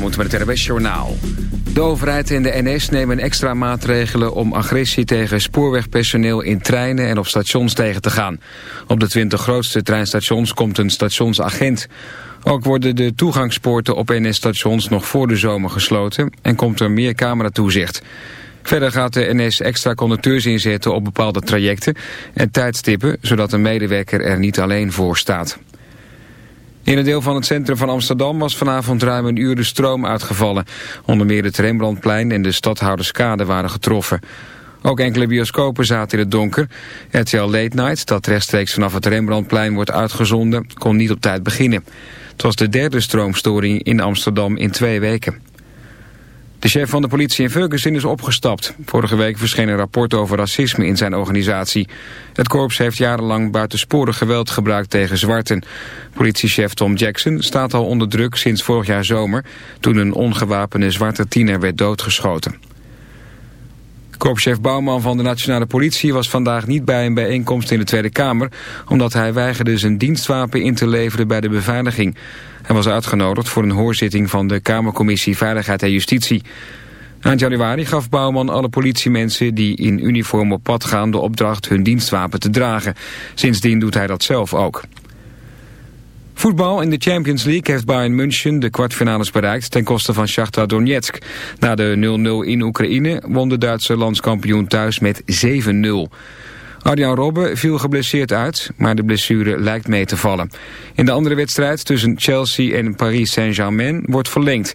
moeten met het RWS Journaal. De overheid en de NS nemen extra maatregelen om agressie tegen spoorwegpersoneel in treinen en op stations tegen te gaan. Op de 20 grootste treinstations komt een stationsagent. Ook worden de toegangspoorten op NS-stations nog voor de zomer gesloten en komt er meer cameratoezicht. Verder gaat de NS extra conducteurs inzetten op bepaalde trajecten en tijdstippen, zodat een medewerker er niet alleen voor staat. In een deel van het centrum van Amsterdam was vanavond ruim een uur de stroom uitgevallen. Onder meer het Rembrandtplein en de Stadhouderskade waren getroffen. Ook enkele bioscopen zaten in het donker. RTL Late Night, dat rechtstreeks vanaf het Rembrandtplein wordt uitgezonden, kon niet op tijd beginnen. Het was de derde stroomstoring in Amsterdam in twee weken. De chef van de politie in Ferguson is opgestapt. Vorige week verscheen een rapport over racisme in zijn organisatie. Het korps heeft jarenlang buitensporig geweld gebruikt tegen zwarten. Politiechef Tom Jackson staat al onder druk sinds vorig jaar zomer... toen een ongewapende zwarte tiener werd doodgeschoten. Korpschef Bouwman van de Nationale Politie was vandaag niet bij een bijeenkomst in de Tweede Kamer... omdat hij weigerde zijn dienstwapen in te leveren bij de beveiliging. Hij was uitgenodigd voor een hoorzitting van de Kamercommissie Veiligheid en Justitie. Eind januari gaf Bouwman alle politiemensen die in uniform op pad gaan... de opdracht hun dienstwapen te dragen. Sindsdien doet hij dat zelf ook. Voetbal in de Champions League heeft Bayern München de kwartfinales bereikt ten koste van Shakhtar Donetsk. Na de 0-0 in Oekraïne won de Duitse landskampioen thuis met 7-0. Arjan Robben viel geblesseerd uit, maar de blessure lijkt mee te vallen. In de andere wedstrijd tussen Chelsea en Paris Saint-Germain wordt verlengd.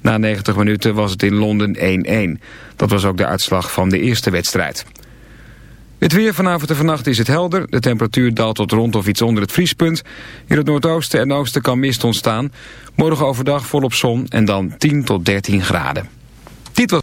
Na 90 minuten was het in Londen 1-1. Dat was ook de uitslag van de eerste wedstrijd. Het weer vanavond en vannacht is het helder. De temperatuur daalt tot rond of iets onder het vriespunt. In het noordoosten en oosten kan mist ontstaan. Morgen overdag volop zon en dan 10 tot 13 graden. Dit was...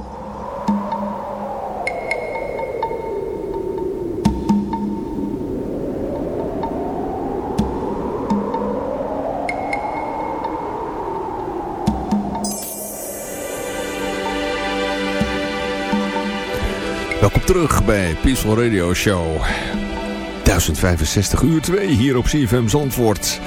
Terug bij Peaceful Radio Show 1065 uur 2 hier op CFM Zandvoort.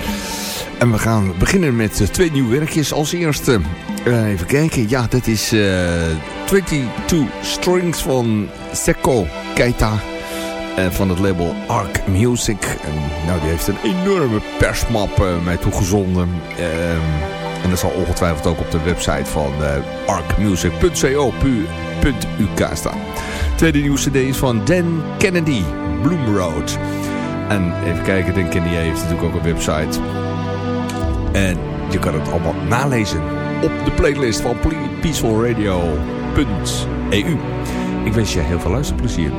En we gaan beginnen met eh, twee nieuwe werkjes. Als eerste, uh, even kijken. Ja, dat is uh, eh, 22 Strings van Seko Keita. Uh, van het label Arc Music. Nou, die heeft een enorme persmap uh, mij toegezonden. Uh, en dat zal ongetwijfeld ook op de website van arcmusic.co.uk staan. Tweede nieuwe cd is van Dan Kennedy, Bloom Road. En even kijken, Dan Kennedy heeft natuurlijk ook een website. En je kan het allemaal nalezen op de playlist van peacefulradio.eu. Ik wens je heel veel luisterplezier.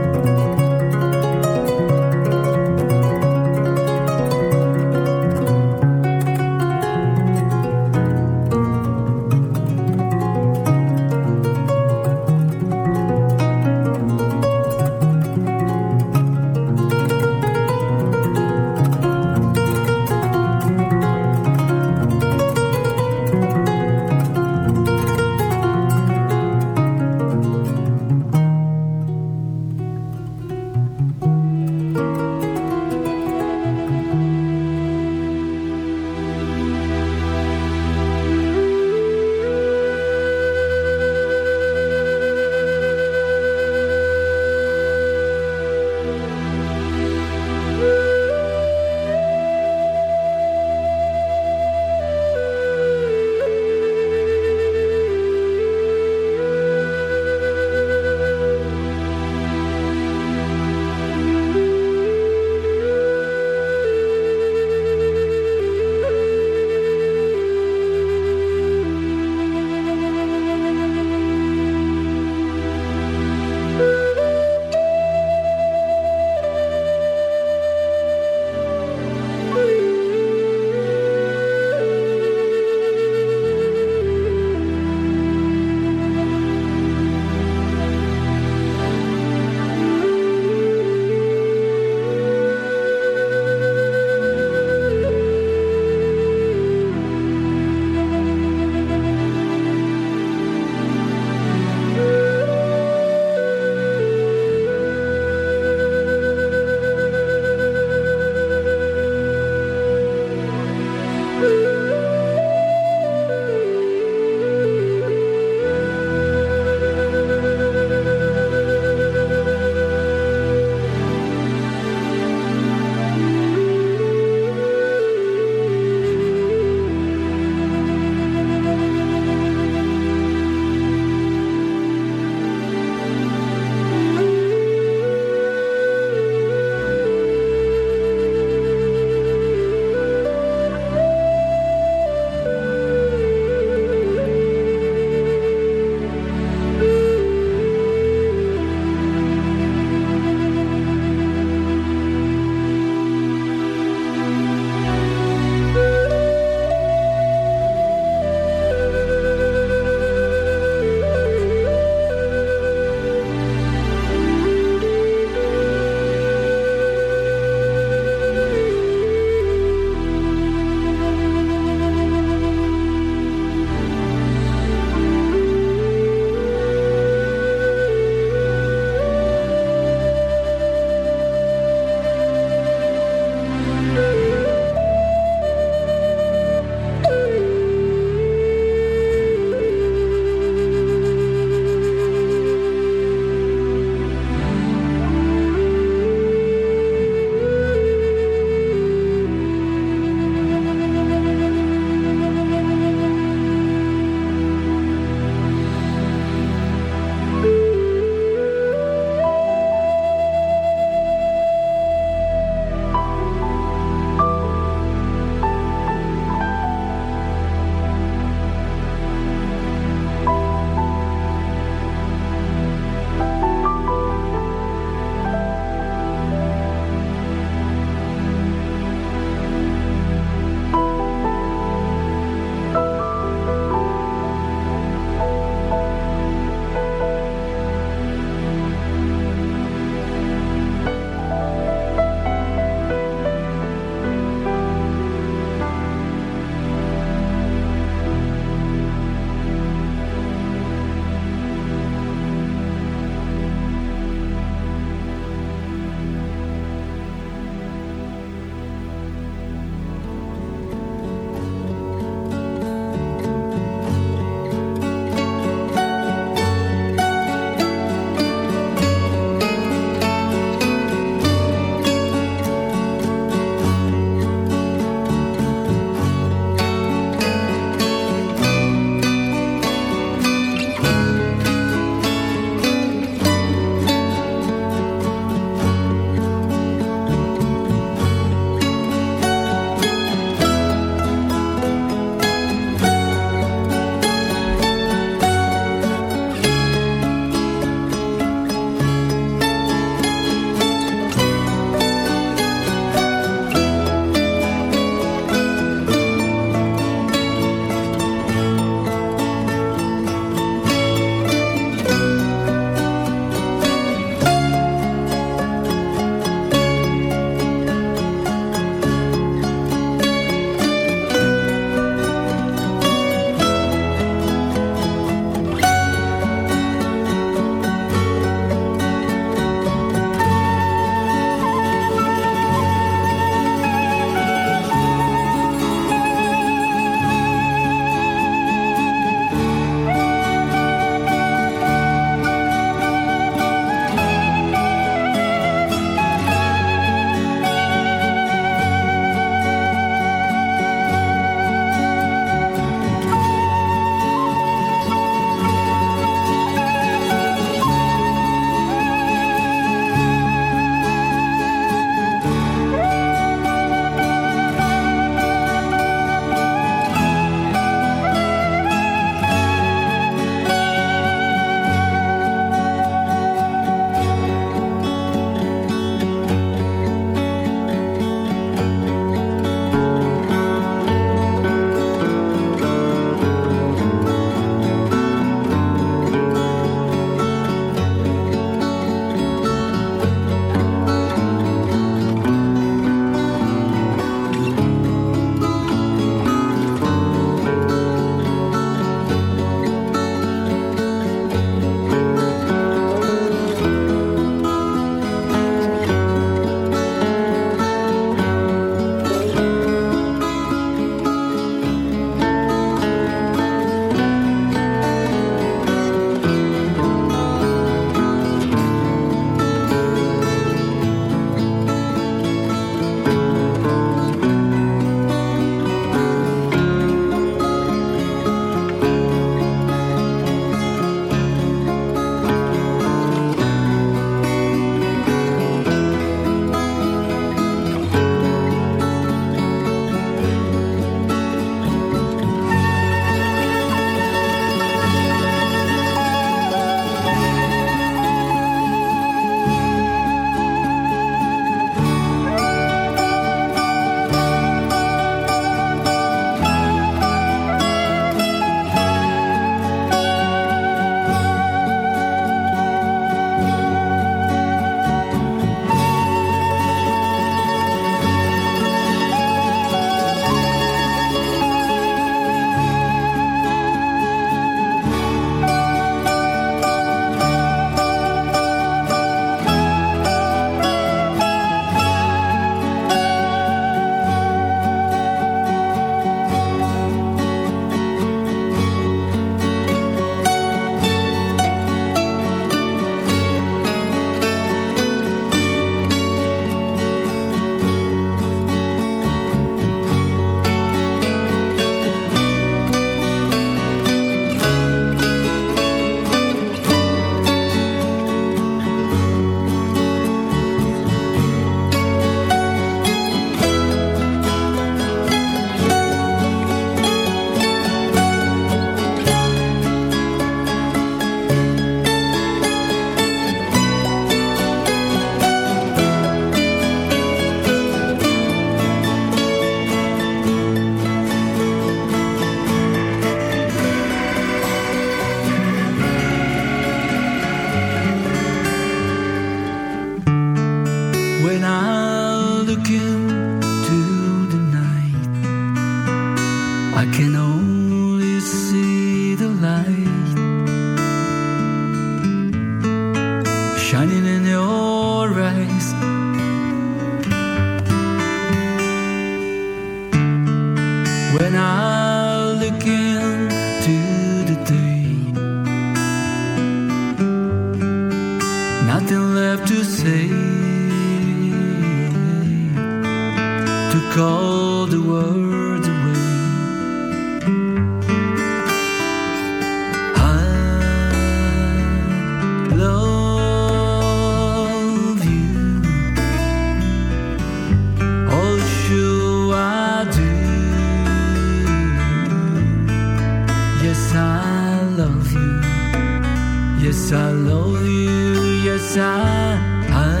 Yes, I love you. Yes, I, I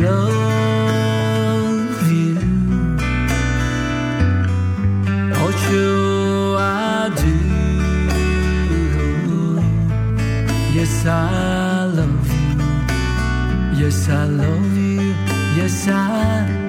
love you. Oh, sure I do. Yes, I love you. Yes, I love you. Yes, I.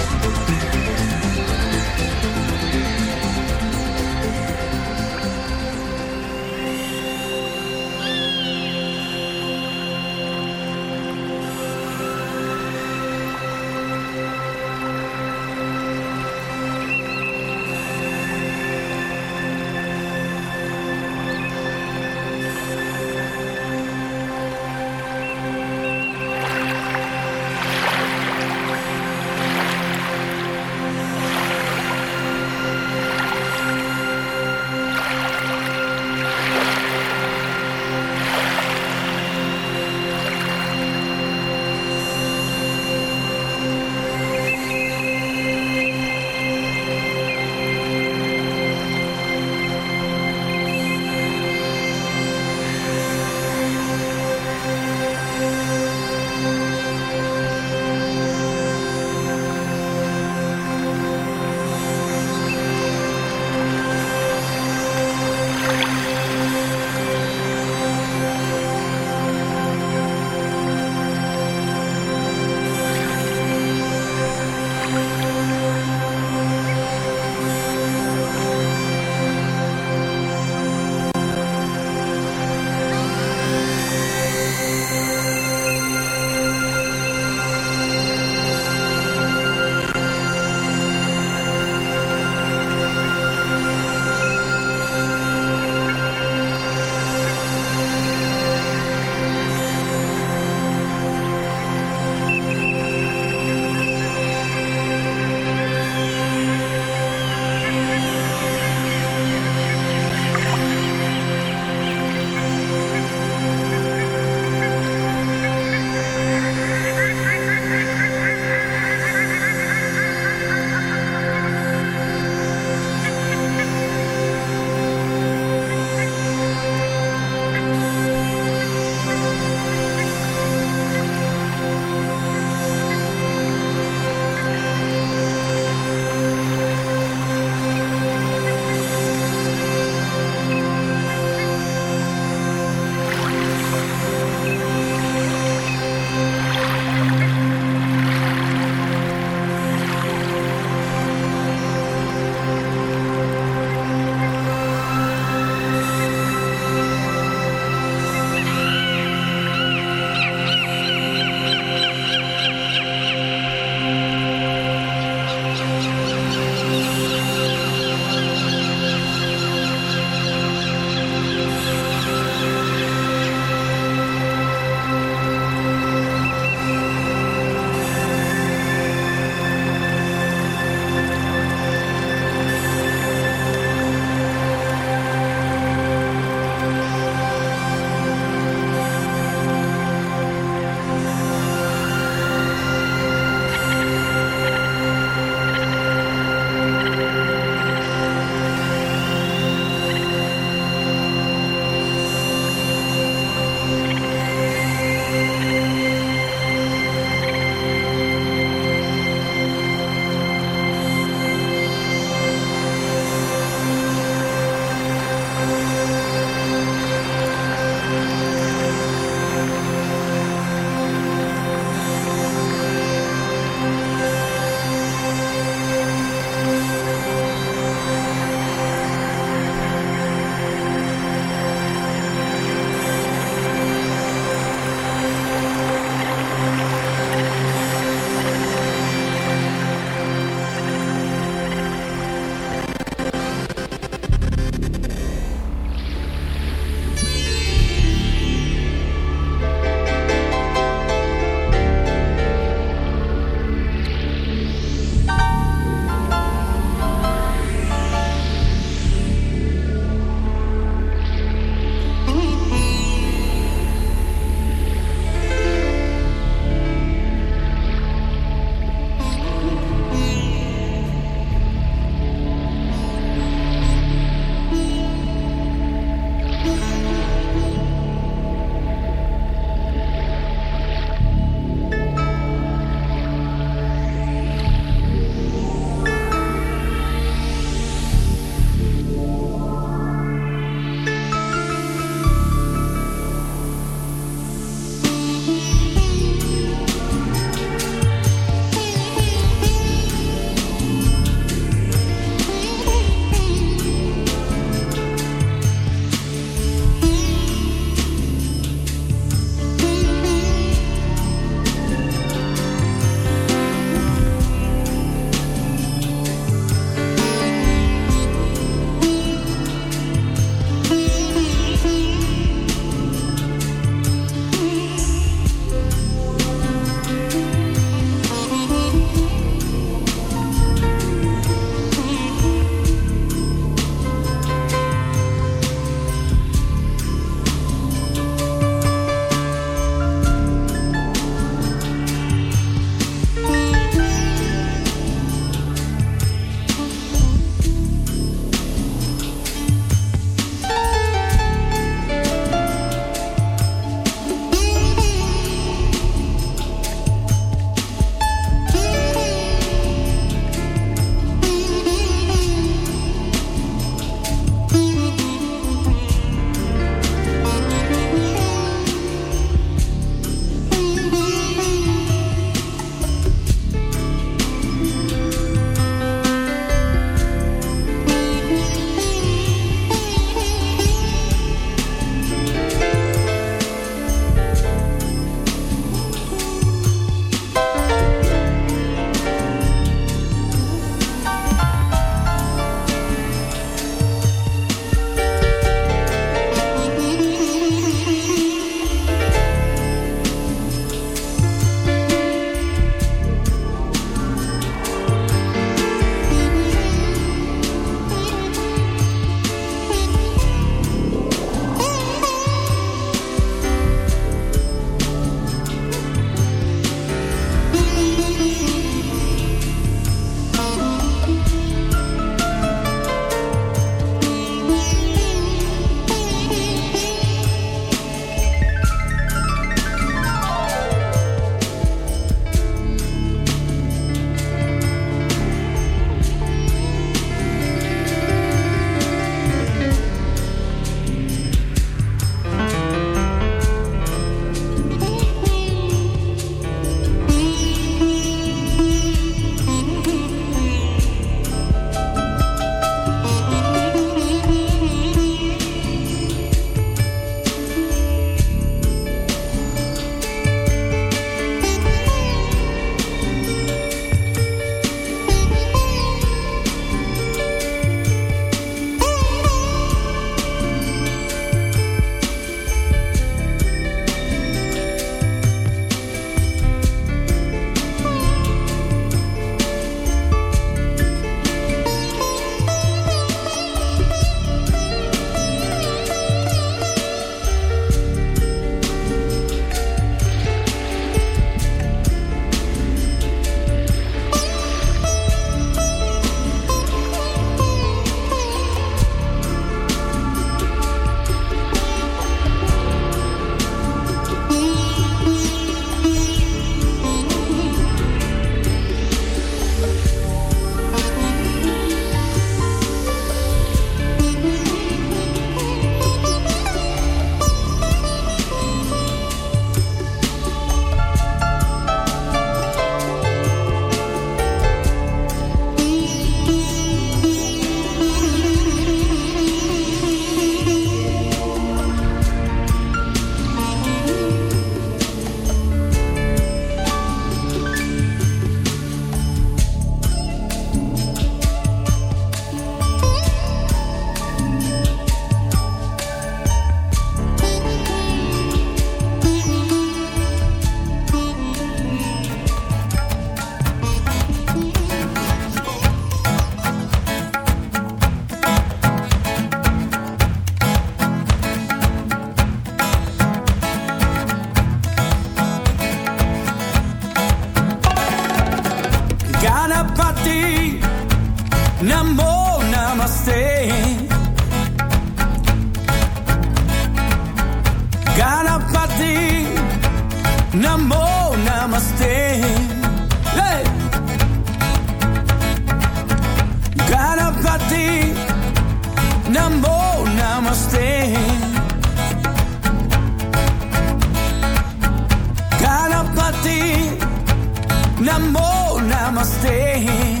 Namo Namaste.